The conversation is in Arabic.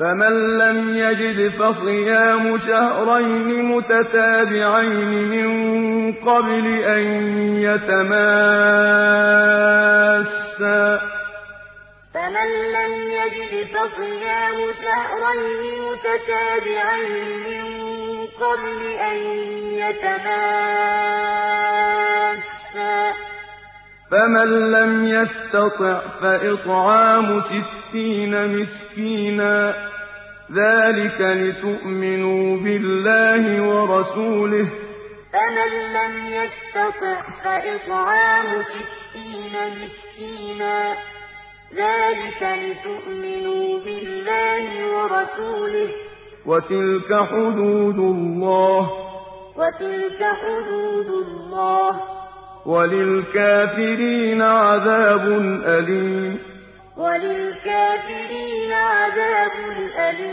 فمن لم يجد فصيام شهرين متتابعين من قبل أن يتماسا. فمن لم يجد فصيام شهرين متتابعين من قبل أن يتماسا. فمن لم يستطع فإطعام ستين مسكينا ذلك لتؤمنوا بالله ورسوله فمن لم يستطع فإطعام ستين مسكينا ذلك لتؤمنوا بالله ورسوله وتلك حدود الله وتلك حدود الله وللكافرين عذاب أليم. وللكافرين عذاب أليم.